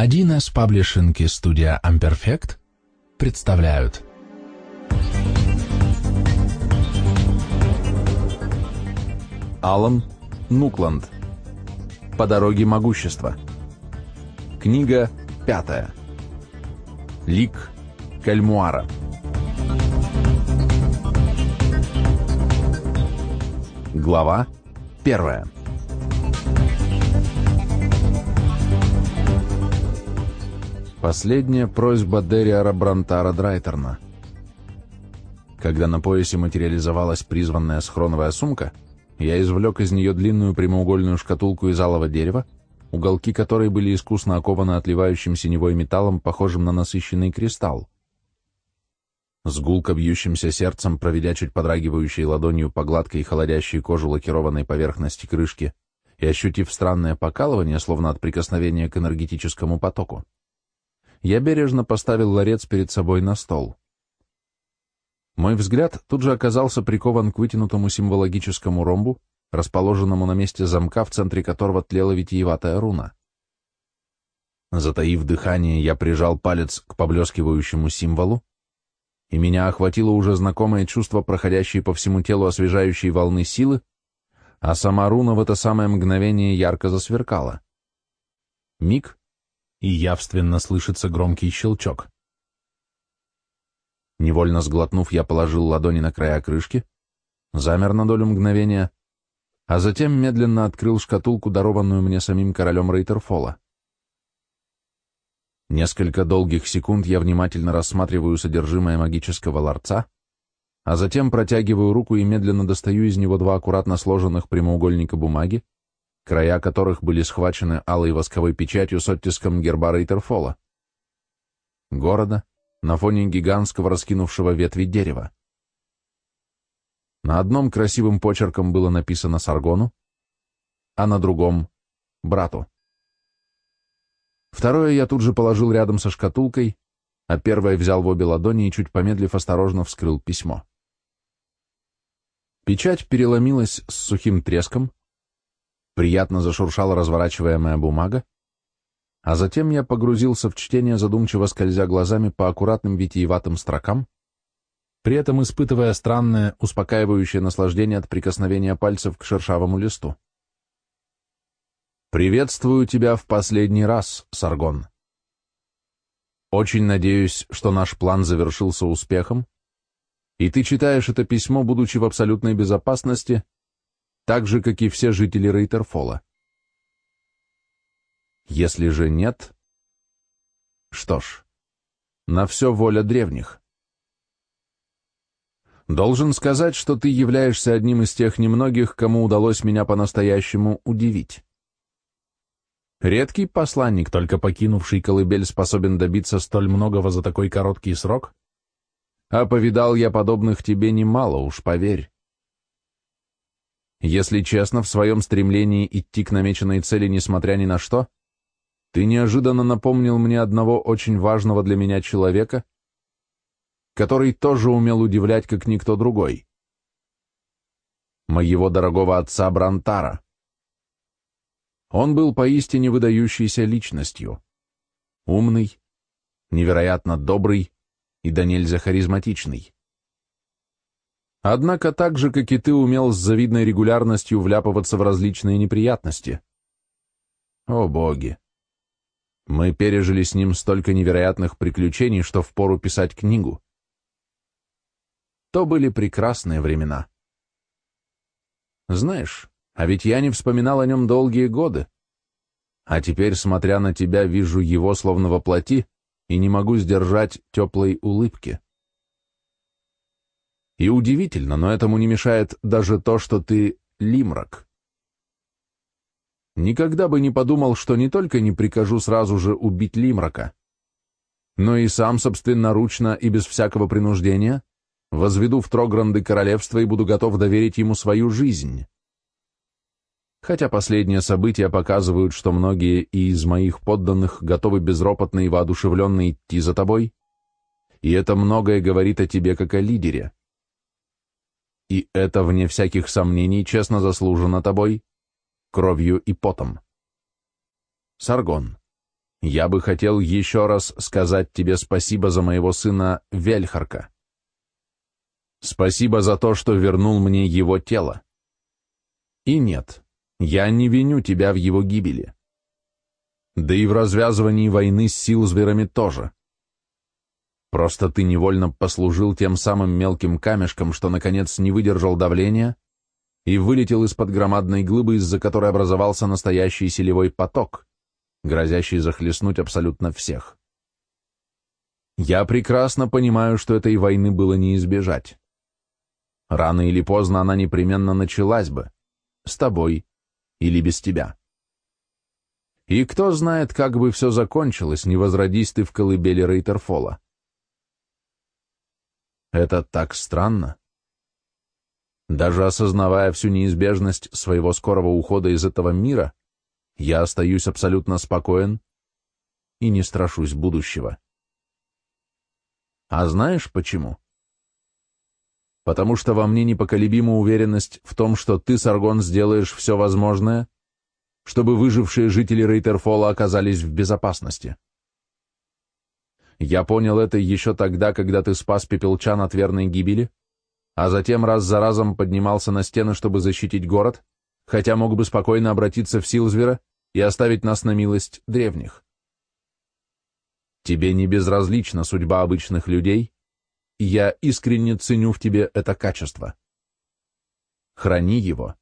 1С Паблишинг и студия Amperfect представляют. Алан Нукланд. По дороге могущества Книга пятая. Лик Кальмуара. Глава первая Последняя просьба Дериара Брантара Драйтерна. Когда на поясе материализовалась призванная схроновая сумка, я извлек из нее длинную прямоугольную шкатулку из алого дерева, уголки которой были искусно окованы отливающим синевой металлом, похожим на насыщенный кристалл. С гулко бьющимся сердцем, проведя чуть подрагивающей ладонью по гладкой и холодящей кожу лакированной поверхности крышки и ощутив странное покалывание, словно от прикосновения к энергетическому потоку, я бережно поставил ларец перед собой на стол. Мой взгляд тут же оказался прикован к вытянутому символогическому ромбу, расположенному на месте замка, в центре которого тлела витиеватая руна. Затаив дыхание, я прижал палец к поблескивающему символу, и меня охватило уже знакомое чувство, проходящей по всему телу освежающей волны силы, а сама руна в это самое мгновение ярко засверкала. Миг, и явственно слышится громкий щелчок. Невольно сглотнув, я положил ладони на края крышки, замер на долю мгновения, а затем медленно открыл шкатулку, дарованную мне самим королем Рейтерфола. Несколько долгих секунд я внимательно рассматриваю содержимое магического ларца, а затем протягиваю руку и медленно достаю из него два аккуратно сложенных прямоугольника бумаги, края которых были схвачены алой восковой печатью с оттиском герба Рейтерфола. Города на фоне гигантского раскинувшего ветви дерева. На одном красивым почерком было написано Саргону, а на другом — брату. Второе я тут же положил рядом со шкатулкой, а первое взял в обе ладони и, чуть помедлив, осторожно вскрыл письмо. Печать переломилась с сухим треском, Приятно зашуршала разворачиваемая бумага, а затем я погрузился в чтение, задумчиво скользя глазами по аккуратным витиеватым строкам, при этом испытывая странное, успокаивающее наслаждение от прикосновения пальцев к шершавому листу. «Приветствую тебя в последний раз, Саргон. Очень надеюсь, что наш план завершился успехом, и ты читаешь это письмо, будучи в абсолютной безопасности, так же, как и все жители Рейтерфола. Если же нет... Что ж, на все воля древних. Должен сказать, что ты являешься одним из тех немногих, кому удалось меня по-настоящему удивить. Редкий посланник, только покинувший колыбель, способен добиться столь многого за такой короткий срок? А повидал я подобных тебе немало, уж поверь. Если честно, в своем стремлении идти к намеченной цели, несмотря ни на что, ты неожиданно напомнил мне одного очень важного для меня человека, который тоже умел удивлять, как никто другой. Моего дорогого отца Брантара. Он был поистине выдающейся личностью. Умный, невероятно добрый и до нельзя харизматичный. Однако так же, как и ты, умел с завидной регулярностью вляпываться в различные неприятности. О боги! Мы пережили с ним столько невероятных приключений, что впору писать книгу. То были прекрасные времена. Знаешь, а ведь я не вспоминал о нем долгие годы. А теперь, смотря на тебя, вижу его словно во плоти и не могу сдержать теплой улыбки. И удивительно, но этому не мешает даже то, что ты лимрак. Никогда бы не подумал, что не только не прикажу сразу же убить лимрака, но и сам собственноручно и без всякого принуждения возведу в Трогранды королевство и буду готов доверить ему свою жизнь. Хотя последние события показывают, что многие и из моих подданных готовы безропотно и воодушевленно идти за тобой, и это многое говорит о тебе как о лидере. И это, вне всяких сомнений, честно заслужено тобой, кровью и потом. Саргон, Я бы хотел еще раз сказать тебе спасибо за моего сына Вельхарка. Спасибо за то, что вернул мне его тело. И нет, я не виню тебя в его гибели. Да и в развязывании войны с силзверами тоже. Просто ты невольно послужил тем самым мелким камешком, что, наконец, не выдержал давления и вылетел из-под громадной глыбы, из-за которой образовался настоящий селевой поток, грозящий захлестнуть абсолютно всех. Я прекрасно понимаю, что этой войны было не избежать. Рано или поздно она непременно началась бы, с тобой или без тебя. И кто знает, как бы все закончилось, не возродись ты в колыбели Рейтерфола. Это так странно. Даже осознавая всю неизбежность своего скорого ухода из этого мира, я остаюсь абсолютно спокоен и не страшусь будущего. А знаешь почему? Потому что во мне непоколебима уверенность в том, что ты, Саргон, сделаешь все возможное, чтобы выжившие жители Рейтерфола оказались в безопасности. Я понял это еще тогда, когда ты спас Пепелчан от верной гибели, а затем раз за разом поднимался на стены, чтобы защитить город, хотя мог бы спокойно обратиться в Силзвера и оставить нас на милость древних. Тебе не безразлична судьба обычных людей, и я искренне ценю в тебе это качество. Храни его,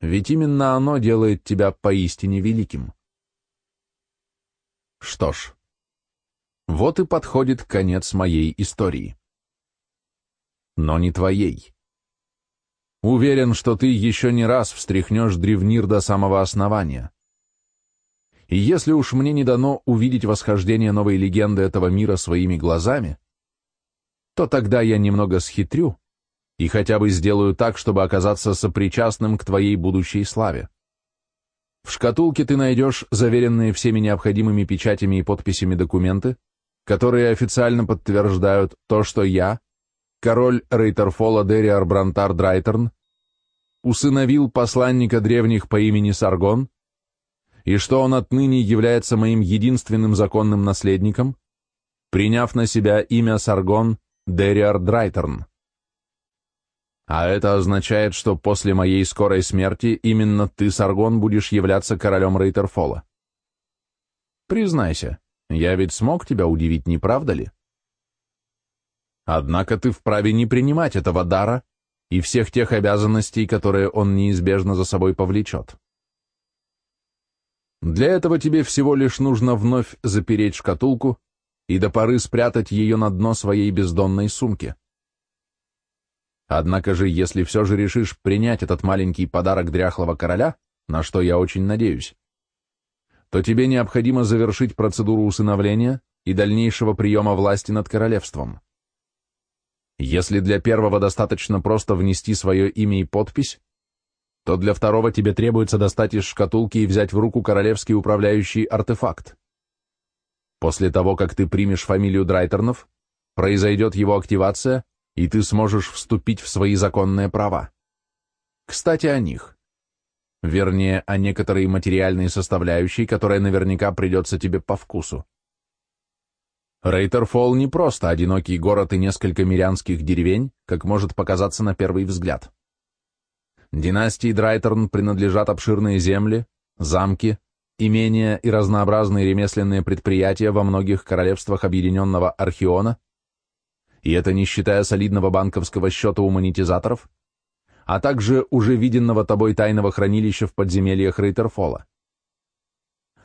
ведь именно оно делает тебя поистине великим. Что ж, вот и подходит конец моей истории. Но не твоей. Уверен, что ты еще не раз встряхнешь древнир до самого основания. И если уж мне не дано увидеть восхождение новой легенды этого мира своими глазами, то тогда я немного схитрю и хотя бы сделаю так, чтобы оказаться сопричастным к твоей будущей славе. В шкатулке ты найдешь заверенные всеми необходимыми печатями и подписями документы, которые официально подтверждают то, что я, король Рейтерфола Дериар Брантар Драйтерн, усыновил посланника древних по имени Саргон, и что он отныне является моим единственным законным наследником, приняв на себя имя Саргон Дериар Драйтерн. А это означает, что после моей скорой смерти именно ты, Саргон, будешь являться королем Рейтерфола. Признайся, я ведь смог тебя удивить, не правда ли? Однако ты вправе не принимать этого дара и всех тех обязанностей, которые он неизбежно за собой повлечет. Для этого тебе всего лишь нужно вновь запереть шкатулку и до поры спрятать ее на дно своей бездонной сумки. Однако же, если все же решишь принять этот маленький подарок дряхлого короля, на что я очень надеюсь, то тебе необходимо завершить процедуру усыновления и дальнейшего приема власти над королевством. Если для первого достаточно просто внести свое имя и подпись, то для второго тебе требуется достать из шкатулки и взять в руку королевский управляющий артефакт. После того, как ты примешь фамилию Драйтернов, произойдет его активация, и ты сможешь вступить в свои законные права. Кстати, о них вернее, о некоторой материальной составляющей, которая наверняка придется тебе по вкусу. Рейтерфолл не просто одинокий город и несколько мирянских деревень, как может показаться на первый взгляд. Династии Драйтерн принадлежат обширные земли, замки, имения и разнообразные ремесленные предприятия во многих королевствах Объединенного Архиона, и это не считая солидного банковского счета у монетизаторов, а также уже виденного тобой тайного хранилища в подземельях Рейтерфола.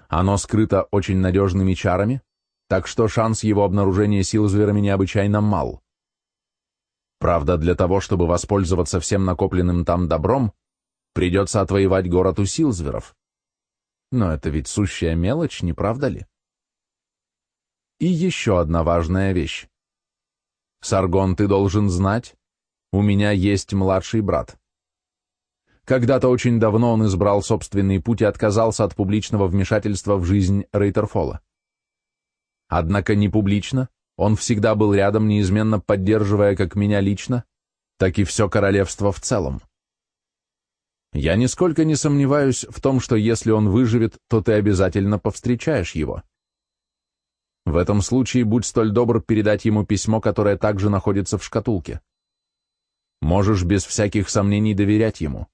Оно скрыто очень надежными чарами, так что шанс его обнаружения сил зверами необычайно мал. Правда, для того, чтобы воспользоваться всем накопленным там добром, придется отвоевать город у Силзверов. Но это ведь сущая мелочь, не правда ли? И еще одна важная вещь. Саргон, ты должен знать, у меня есть младший брат. Когда-то очень давно он избрал собственный путь и отказался от публичного вмешательства в жизнь Рейтерфола. Однако не публично, он всегда был рядом, неизменно поддерживая как меня лично, так и все королевство в целом. Я нисколько не сомневаюсь в том, что если он выживет, то ты обязательно повстречаешь его. В этом случае будь столь добр передать ему письмо, которое также находится в шкатулке. Можешь без всяких сомнений доверять ему.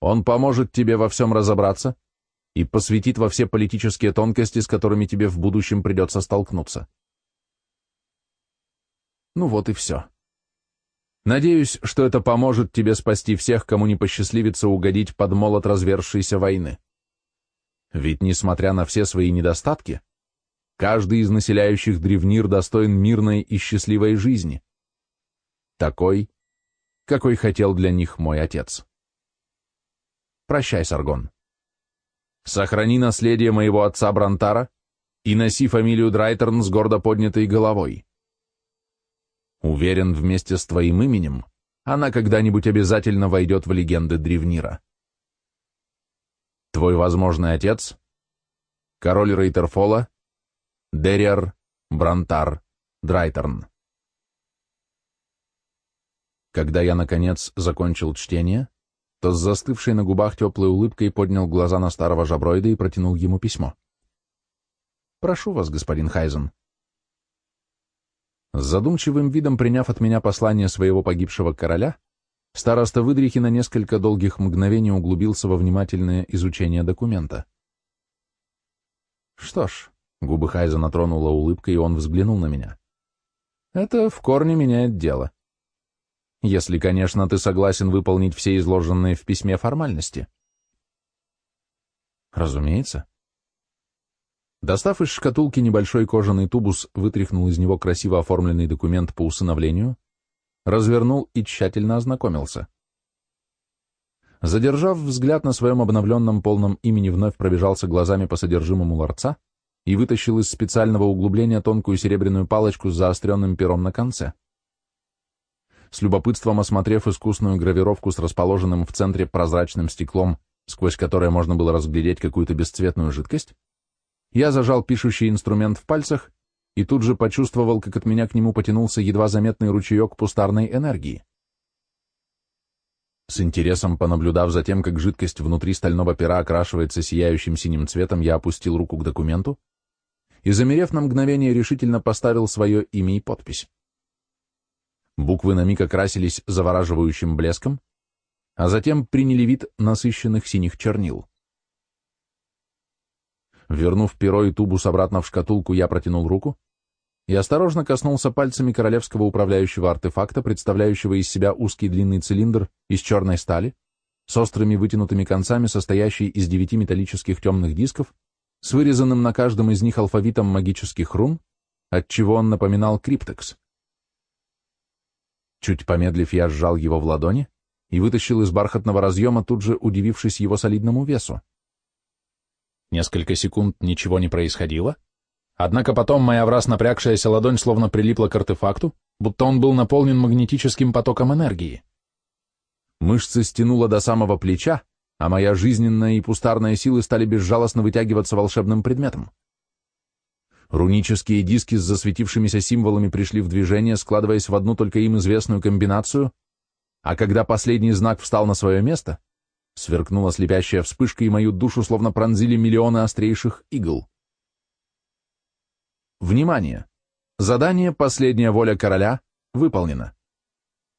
Он поможет тебе во всем разобраться и посвятит во все политические тонкости, с которыми тебе в будущем придется столкнуться. Ну вот и все. Надеюсь, что это поможет тебе спасти всех, кому не посчастливится угодить под молот развершейся войны. Ведь, несмотря на все свои недостатки, каждый из населяющих древнир достоин мирной и счастливой жизни. Такой, какой хотел для них мой отец. Прощай, Саргон. Сохрани наследие моего отца Брантара и носи фамилию Драйтерн с гордо поднятой головой. Уверен, вместе с твоим именем она когда-нибудь обязательно войдет в легенды Древнира. Твой возможный отец — король Рейтерфола, Дериар Брантар Драйтерн. Когда я, наконец, закончил чтение, то с застывшей на губах теплой улыбкой поднял глаза на старого жаброида и протянул ему письмо. «Прошу вас, господин Хайзен», с задумчивым видом приняв от меня послание своего погибшего короля, староста Выдрихи на несколько долгих мгновений углубился во внимательное изучение документа. Что ж, губы Хайзена тронула улыбка, и он взглянул на меня. Это в корне меняет дело. Если, конечно, ты согласен выполнить все изложенные в письме формальности. Разумеется. Достав из шкатулки небольшой кожаный тубус, вытряхнул из него красиво оформленный документ по усыновлению, развернул и тщательно ознакомился. Задержав взгляд на своем обновленном полном имени, вновь пробежался глазами по содержимому ларца и вытащил из специального углубления тонкую серебряную палочку с заостренным пером на конце. С любопытством осмотрев искусную гравировку с расположенным в центре прозрачным стеклом, сквозь которое можно было разглядеть какую-то бесцветную жидкость, я зажал пишущий инструмент в пальцах и тут же почувствовал, как от меня к нему потянулся едва заметный ручеек пустарной энергии. С интересом понаблюдав за тем, как жидкость внутри стального пера окрашивается сияющим синим цветом, я опустил руку к документу и, замерев на мгновение, решительно поставил свое имя и подпись. Буквы на миг окрасились завораживающим блеском, а затем приняли вид насыщенных синих чернил. Вернув перо и тубус обратно в шкатулку, я протянул руку и осторожно коснулся пальцами королевского управляющего артефакта, представляющего из себя узкий длинный цилиндр из черной стали, с острыми вытянутыми концами, состоящий из девяти металлических темных дисков, с вырезанным на каждом из них алфавитом магических рун, отчего он напоминал криптекс. Чуть помедлив, я сжал его в ладони и вытащил из бархатного разъема, тут же удивившись его солидному весу. Несколько секунд ничего не происходило, однако потом моя враз напрягшаяся ладонь словно прилипла к артефакту, будто он был наполнен магнетическим потоком энергии. Мышцы стянуло до самого плеча, а моя жизненная и пустарная силы стали безжалостно вытягиваться волшебным предметом. Рунические диски с засветившимися символами пришли в движение, складываясь в одну только им известную комбинацию, а когда последний знак встал на свое место, Сверкнула слепящая вспышка, и мою душу словно пронзили миллионы острейших игл. Внимание! Задание «Последняя воля короля» выполнено.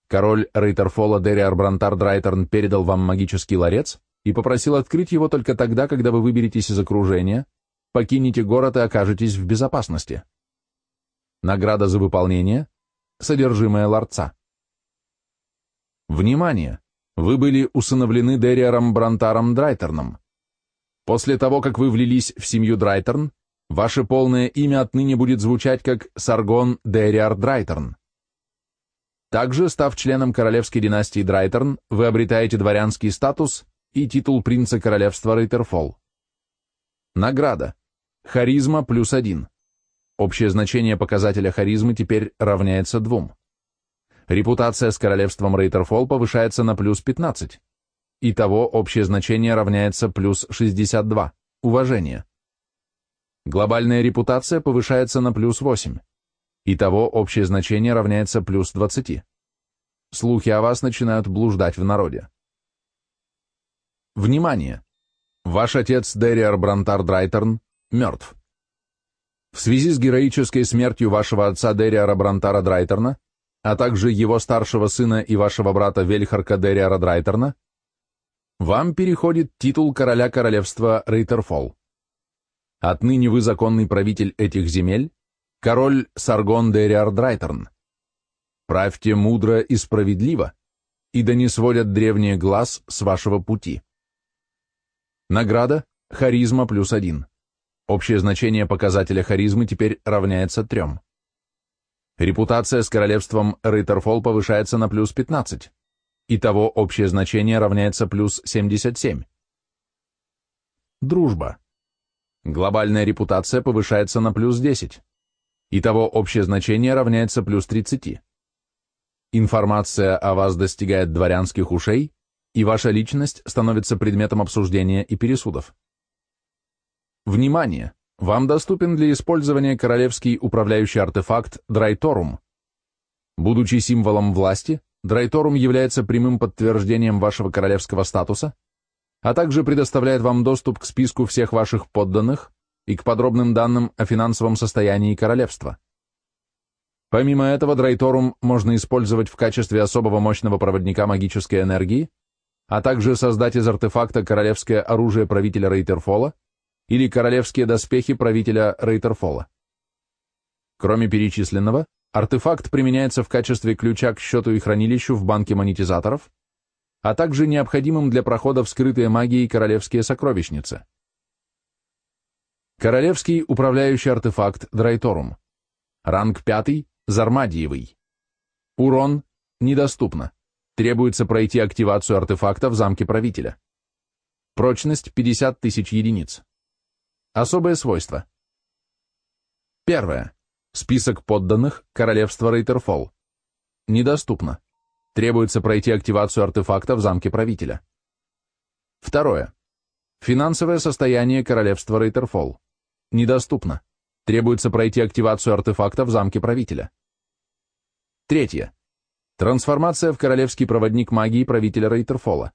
Король Рейтерфола Дериар Брантар Драйтерн передал вам магический ларец и попросил открыть его только тогда, когда вы выберетесь из окружения, покинете город и окажетесь в безопасности. Награда за выполнение — содержимое ларца. Внимание! Вы были усыновлены Дериаром Брантаром Драйтерном. После того, как вы влились в семью Драйтерн, ваше полное имя отныне будет звучать как Саргон Дериар Драйтерн. Также, став членом королевской династии Драйтерн, вы обретаете дворянский статус и титул принца королевства Рейтерфолл. Награда. Харизма плюс один. Общее значение показателя харизмы теперь равняется двум. Репутация с королевством Рейтерфолл повышается на плюс 15. Итого общее значение равняется плюс 62. Уважение. Глобальная репутация повышается на плюс 8. Итого общее значение равняется плюс 20. Слухи о вас начинают блуждать в народе. Внимание! Ваш отец Дериар Брантар Драйтерн мертв. В связи с героической смертью вашего отца Дериара Брантара Драйтерна, а также его старшего сына и вашего брата Вельхарка Дериара Драйтерна, вам переходит титул короля королевства Рейтерфолл. Отныне вы законный правитель этих земель, король Саргон Дериар Драйтерн. Правьте мудро и справедливо, и да не сводят древние глаз с вашего пути. Награда – харизма плюс один. Общее значение показателя харизмы теперь равняется трем. Репутация с королевством Рейтерфолл повышается на плюс 15. Итого общее значение равняется плюс 77. Дружба. Глобальная репутация повышается на плюс 10. Итого общее значение равняется плюс 30. Информация о вас достигает дворянских ушей, и ваша личность становится предметом обсуждения и пересудов. Внимание! Вам доступен для использования королевский управляющий артефакт Драйторум. Будучи символом власти, Драйторум является прямым подтверждением вашего королевского статуса, а также предоставляет вам доступ к списку всех ваших подданных и к подробным данным о финансовом состоянии королевства. Помимо этого, Драйторум можно использовать в качестве особого мощного проводника магической энергии, а также создать из артефакта королевское оружие правителя Рейтерфола или королевские доспехи правителя Рейтерфола. Кроме перечисленного, артефакт применяется в качестве ключа к счету и хранилищу в банке монетизаторов, а также необходимым для прохода в скрытые магией королевские сокровищницы. Королевский управляющий артефакт Драйторум. Ранг 5, Зармадиевый. Урон недоступно. Требуется пройти активацию артефакта в замке правителя. Прочность 50 тысяч единиц. Особые свойства. Первое. Список подданных Королевства Рейтерфолл. Недоступно. Требуется пройти активацию артефакта в замке правителя. Второе. Финансовое состояние Королевства Рейтерфолл. Недоступно. Требуется пройти активацию артефакта в замке правителя. Третье. Трансформация в королевский проводник магии правителя Рейтерфола.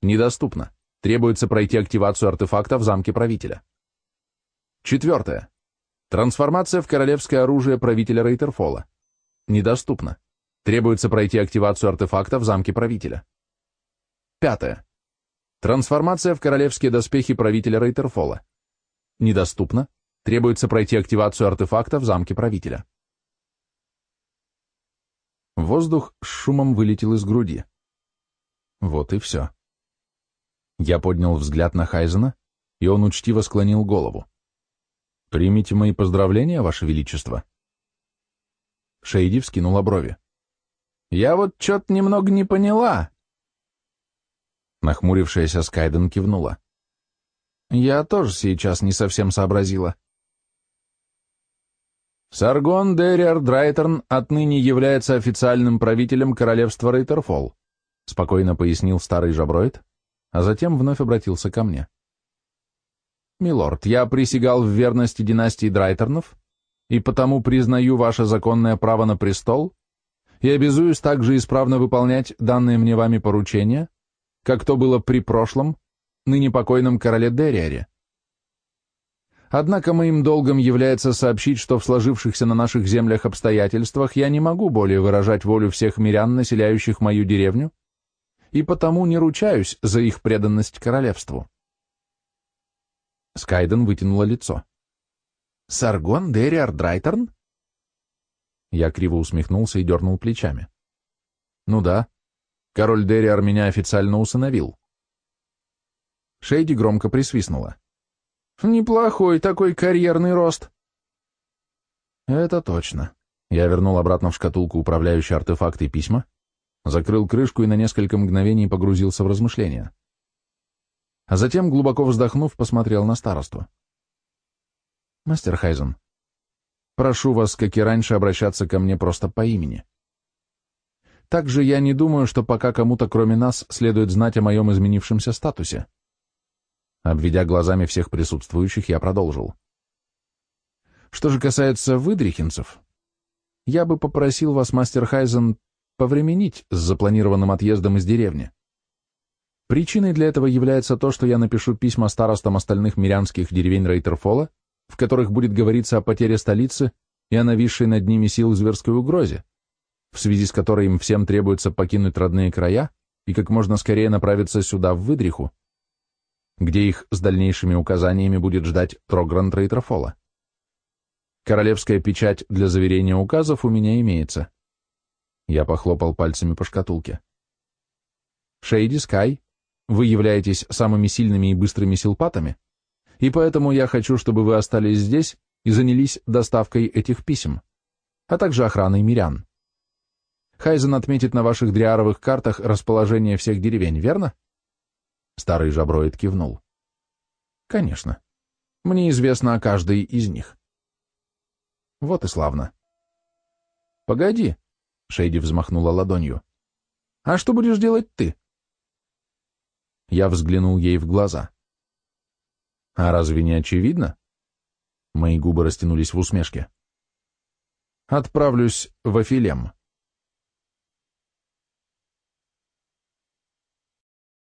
Недоступно. Требуется пройти активацию артефакта в замке правителя. Четвертое. Трансформация в королевское оружие правителя Рейтерфола. Недоступно. Требуется пройти активацию артефакта в замке правителя. Пятое. Трансформация в королевские доспехи правителя Рейтерфола. Недоступно. Требуется пройти активацию артефакта в замке правителя. Воздух с шумом вылетел из груди. Вот и все. Я поднял взгляд на Хайзена, и он учтиво склонил голову. «Примите мои поздравления, Ваше Величество». Шейди вскинула брови. «Я вот что-то немного не поняла». Нахмурившаяся Скайден кивнула. «Я тоже сейчас не совсем сообразила». Саргон Дериар Драйтерн отныне является официальным правителем королевства Рейтерфолл, спокойно пояснил старый жаброид, а затем вновь обратился ко мне. «Милорд, я присягал в верности династии Драйтернов и потому признаю ваше законное право на престол и обязуюсь также исправно выполнять данные мне вами поручения, как то было при прошлом, ныне покойном короле Дериаре. Однако моим долгом является сообщить, что в сложившихся на наших землях обстоятельствах я не могу более выражать волю всех мирян, населяющих мою деревню, и потому не ручаюсь за их преданность королевству. Скайден вытянула лицо. «Саргон Дериар Драйтерн?» Я криво усмехнулся и дернул плечами. «Ну да, король Дериар меня официально усыновил». Шейди громко присвистнула. «Неплохой такой карьерный рост». «Это точно». Я вернул обратно в шкатулку управляющие артефакты письма, закрыл крышку и на несколько мгновений погрузился в размышления а затем, глубоко вздохнув, посмотрел на старосту. «Мастер Хайзен, прошу вас, как и раньше, обращаться ко мне просто по имени. Также я не думаю, что пока кому-то, кроме нас, следует знать о моем изменившемся статусе». Обведя глазами всех присутствующих, я продолжил. «Что же касается выдрихинцев, я бы попросил вас, мастер Хайзен, повременить с запланированным отъездом из деревни. Причиной для этого является то, что я напишу письма старостам остальных мирянских деревень Рейтерфола в которых будет говориться о потере столицы и о нависшей над ними сил зверской угрозе, в связи с которой им всем требуется покинуть родные края и как можно скорее направиться сюда, в Выдриху, где их с дальнейшими указаниями будет ждать Трогран Трейтрофола. Королевская печать для заверения указов у меня имеется. Я похлопал пальцами по шкатулке. Шейди, Скай, вы являетесь самыми сильными и быстрыми силпатами, и поэтому я хочу, чтобы вы остались здесь и занялись доставкой этих писем, а также охраной мирян. Хайзен отметит на ваших дриаровых картах расположение всех деревень, верно? Старый жаброид кивнул. Конечно. Мне известно о каждой из них. Вот и славно. Погоди, Шейди взмахнула ладонью. А что будешь делать ты? Я взглянул ей в глаза. А разве не очевидно? Мои губы растянулись в усмешке. Отправлюсь в Афилем.